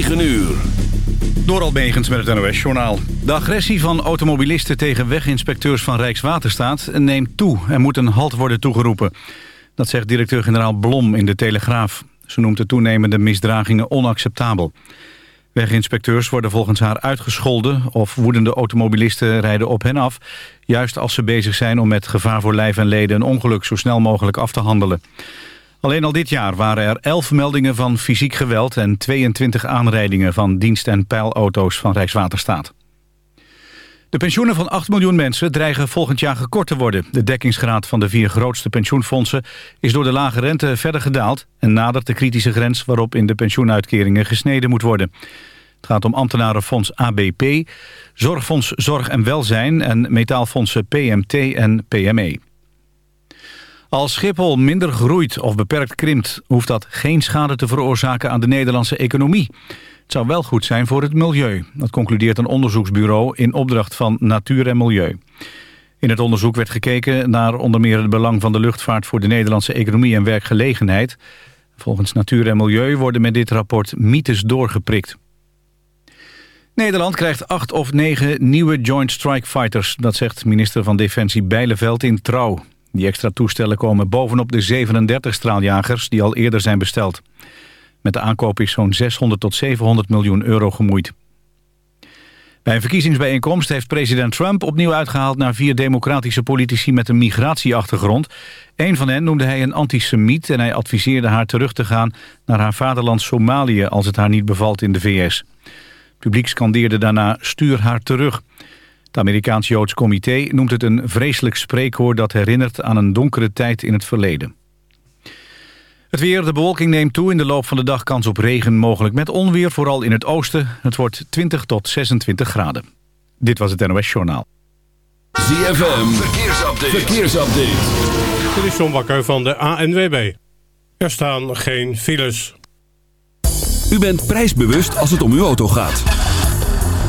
9 uur. Door met het NOS-journaal. De agressie van automobilisten tegen weginspecteurs van Rijkswaterstaat neemt toe en moet een halt worden toegeroepen. Dat zegt directeur-generaal Blom in de Telegraaf. Ze noemt de toenemende misdragingen onacceptabel. Weginspecteurs worden volgens haar uitgescholden of woedende automobilisten rijden op hen af. Juist als ze bezig zijn om met gevaar voor lijf en leden een ongeluk zo snel mogelijk af te handelen. Alleen al dit jaar waren er 11 meldingen van fysiek geweld... en 22 aanrijdingen van dienst- en peilauto's van Rijkswaterstaat. De pensioenen van 8 miljoen mensen dreigen volgend jaar gekort te worden. De dekkingsgraad van de vier grootste pensioenfondsen is door de lage rente verder gedaald... en nadert de kritische grens waarop in de pensioenuitkeringen gesneden moet worden. Het gaat om ambtenarenfonds ABP, Zorgfonds Zorg en Welzijn... en metaalfondsen PMT en PME. Als Schiphol minder groeit of beperkt krimpt... hoeft dat geen schade te veroorzaken aan de Nederlandse economie. Het zou wel goed zijn voor het milieu. Dat concludeert een onderzoeksbureau in opdracht van Natuur en Milieu. In het onderzoek werd gekeken naar onder meer het belang van de luchtvaart... voor de Nederlandse economie en werkgelegenheid. Volgens Natuur en Milieu worden met dit rapport mythes doorgeprikt. Nederland krijgt acht of negen nieuwe Joint Strike Fighters. Dat zegt minister van Defensie Bijleveld in Trouw. Die extra toestellen komen bovenop de 37 straaljagers die al eerder zijn besteld. Met de aankoop is zo'n 600 tot 700 miljoen euro gemoeid. Bij een verkiezingsbijeenkomst heeft president Trump opnieuw uitgehaald naar vier democratische politici met een migratieachtergrond. Een van hen noemde hij een antisemiet en hij adviseerde haar terug te gaan naar haar vaderland Somalië als het haar niet bevalt in de VS. Het publiek scandeerde daarna stuur haar terug. Het Amerikaans Joods Comité noemt het een vreselijk spreekwoord... dat herinnert aan een donkere tijd in het verleden. Het weer, de bewolking neemt toe. In de loop van de dag kans op regen, mogelijk met onweer, vooral in het oosten. Het wordt 20 tot 26 graden. Dit was het NOS Journaal. ZFM, verkeersupdate. verkeersupdate. Dit is John Bakker van de ANWB. Er staan geen files. U bent prijsbewust als het om uw auto gaat.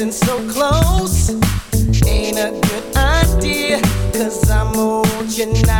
Standing so close ain't a good idea, cause I'm old, you now.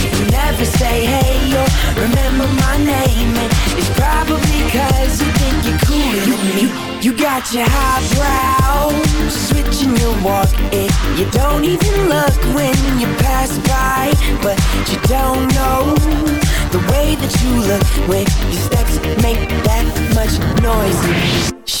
you never say hey or remember my name, and it's probably cause you think you're cooler than me. You got your highbrow, switching your walk, and you don't even look when you pass by, but you don't know the way that you look when your steps make that much noise.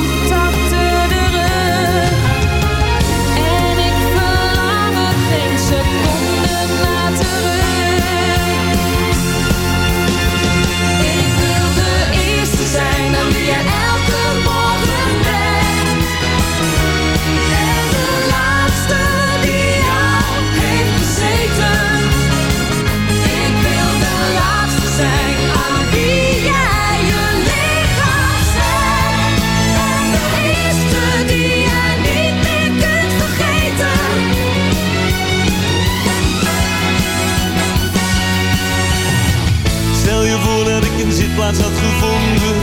een zitplaats had gevonden.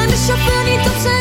En de chauffeur niet op zijn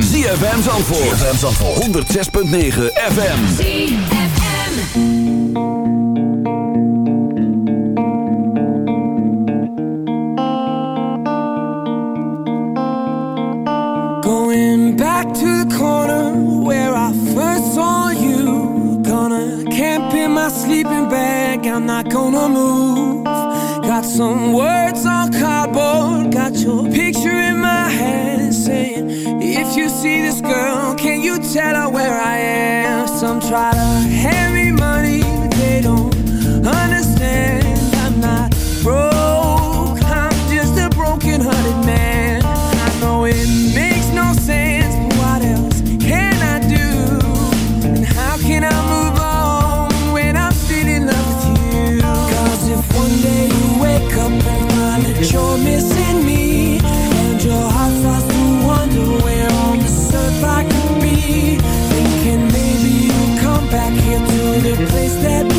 ZFM. ZFM Zandvoort. ZFM Zandvoort. 106.9 FM. ZFM. Going back to the corner where I first saw you. Gonna camp in my sleeping bag. I'm not gonna move. Got some words on cardboard. Got your see this girl, can you tell her where I am? Some try to that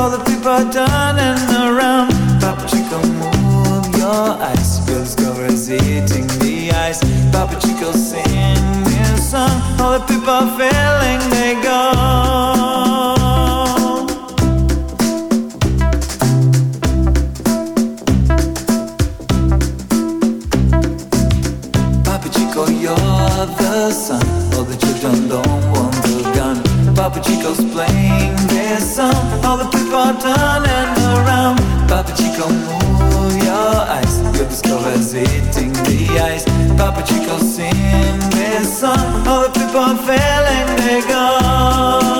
all the people turning around. Papa Chico, move your eyes. Girls go eating the ice. Papa Chico, sing this song. All the people feeling they go. chico, move your eyes. You'll discover hitting the ice. Papa chico, sing this song. All the people are failing, they go.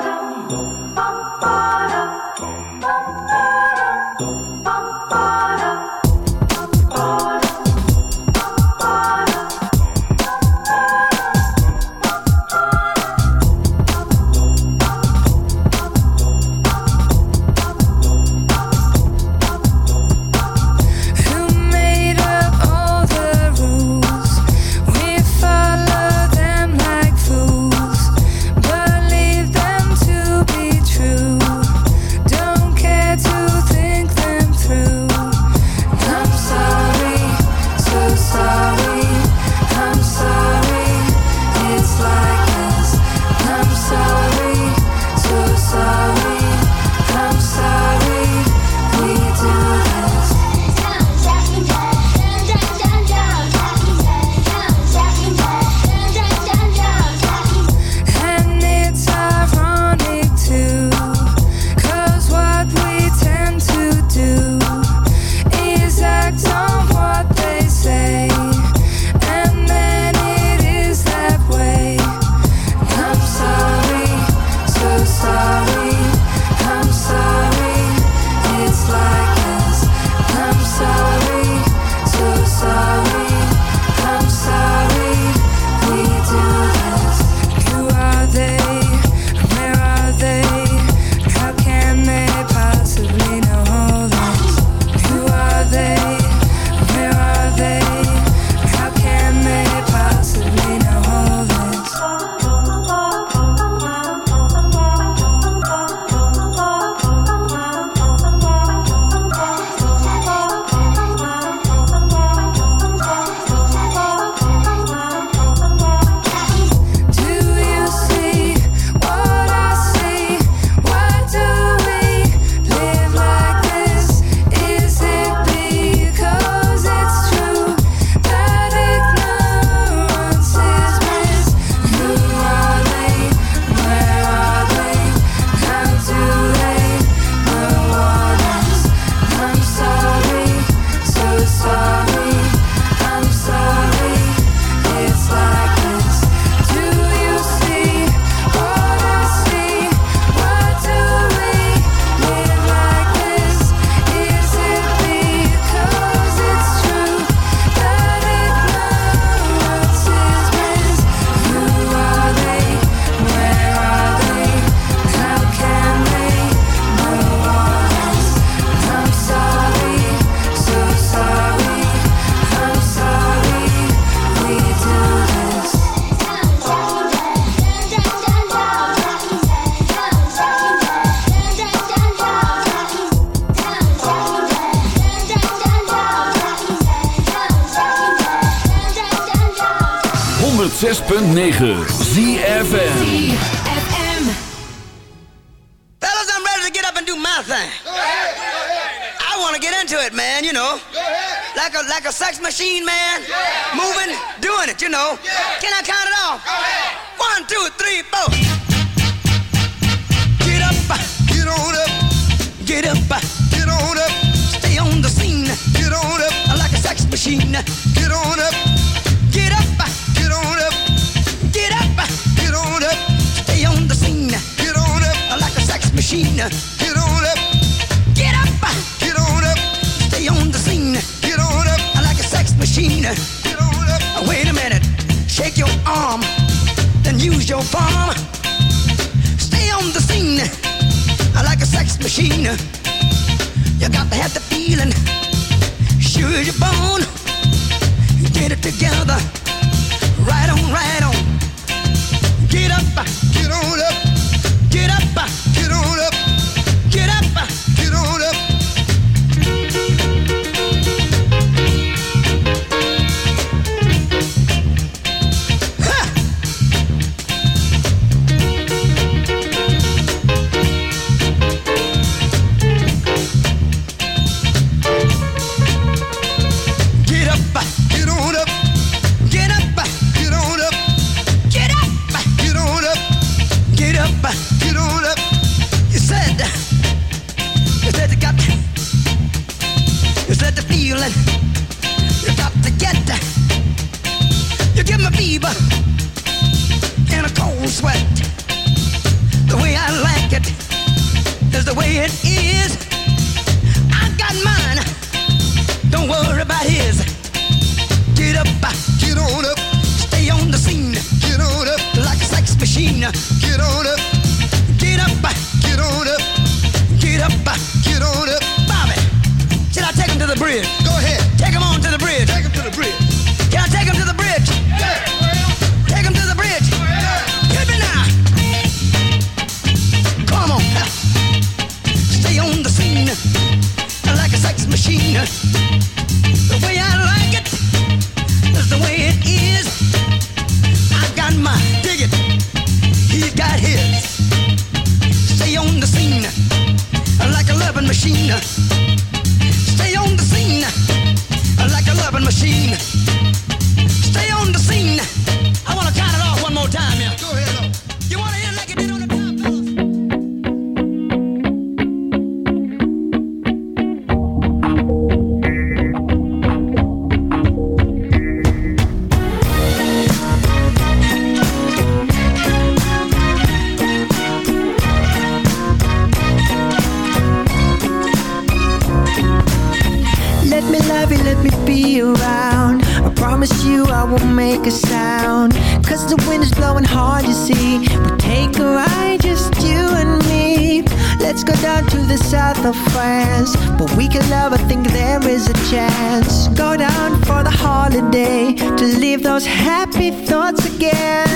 down to the south of France. But we can never think there is a chance. Go down for the holiday to live those happy thoughts again.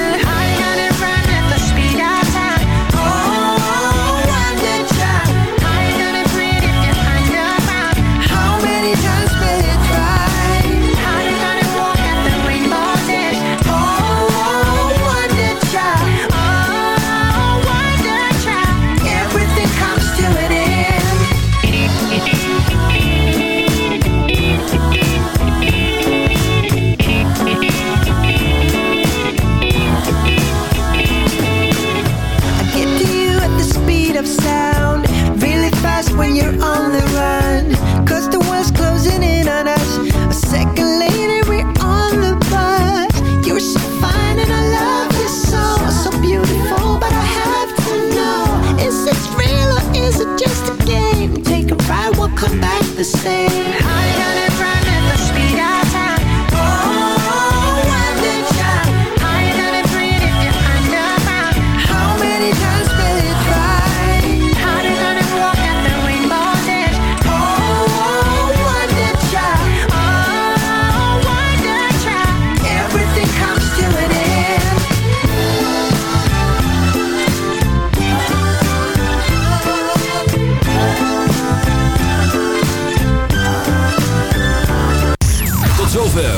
I